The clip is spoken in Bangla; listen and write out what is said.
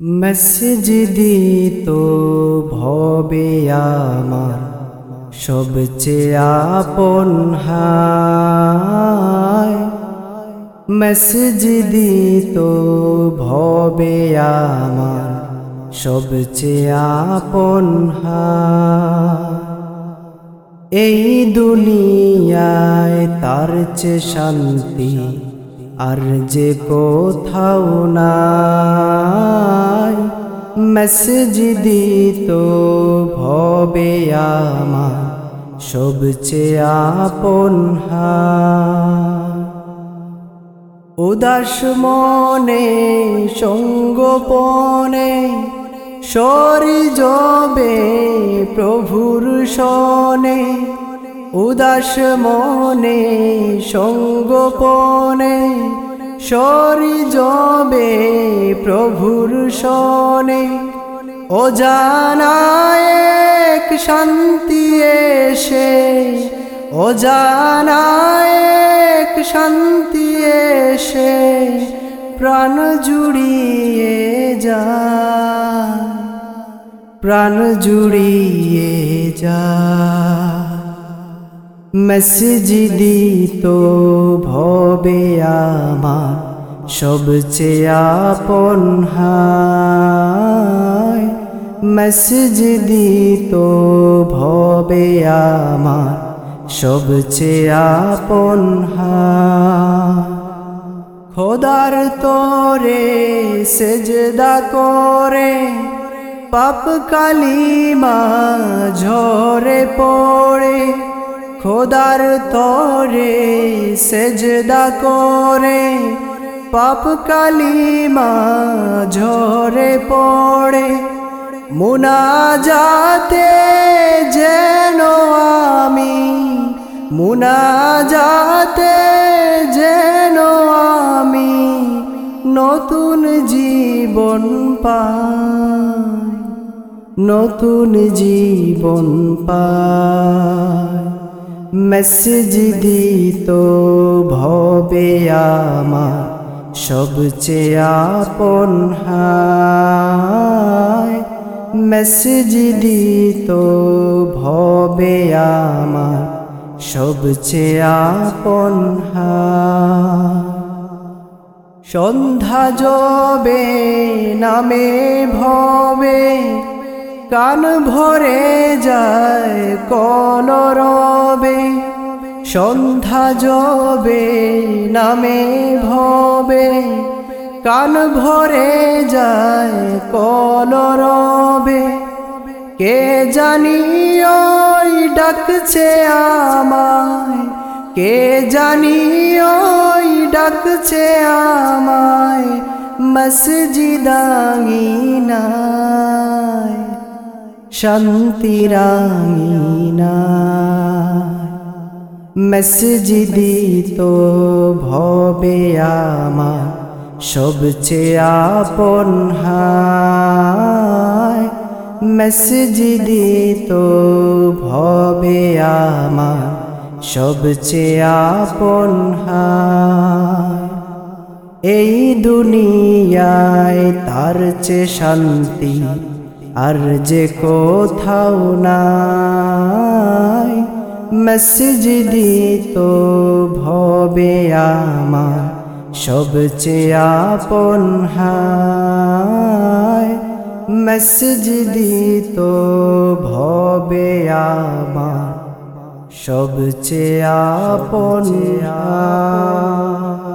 মসজিদি তো ভবে আমার, সবচেয়ে আপন হায়। তো ভবে আমার, সবচেয়ে আপন এই দুনিয়ায় তার চে শান্তি আর যে কোথাও নাই মসজিদি তো ভবে আমার, সবচেয়ে আপন উদাস মনে, সঙ্গোপনে সরি জবে প্রভুর সনে উদাস মনে, সঙ্গোপনে, সরি জবে প্রভুর সনে ও জানায়ক শান্তি এসে ও জানায়ক শান্তি এসে প্রাণ জুড়িয়ে যা, প্রাণ জুড়িয়ে যা। মসজিদি তো ভবে আমার, সবচেয়ে আপন মসজিদি তো ভবে আমার, সবচেয়ে আপন খোদার তোরে সেজদা করে, পাপ কালিমা ঝরে পড়ে। খোদার তরে সেজদা করে, পাপ কালিমা ঝরে পড়ে। মুনাজাতে যেন আমি, মুনাজাতে যেন আমি নতুন জীবন পাই, নতুন জীবন পাই। মসজিদি তো ভবে আমার সবচেয়ে আপন হায়। মসজিদি তো ভবে আমার সবচেয়ে আপন সন্ধ্যা জবে নামে ভবে কান ভরে যায় কল রবে, সন্ধ্যা জবে, নামে ভবে। কান ভরে যায় কল রবে, কে জানি ওই ডাকছে আমায়, কে জানি ওই ডাকছে আমায় মসজিদাঙ্গিনায় শান্তিরাঙ্গিনায় মসজিদি তো ভবে আমার, সবচেয়ে আপন হায়। তো ভবে আমার, সবচেয়ে আপন এই দুনিয়ায় তার চে শান্তি আর যে কোথাও নাই মসজিদি তো ভবে আমার, সবচেয়ে আপন হায়। মসজিদি তো ভবে আমার, সবচেয়ে আপন হায়।